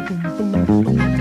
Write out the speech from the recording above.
boom, boom.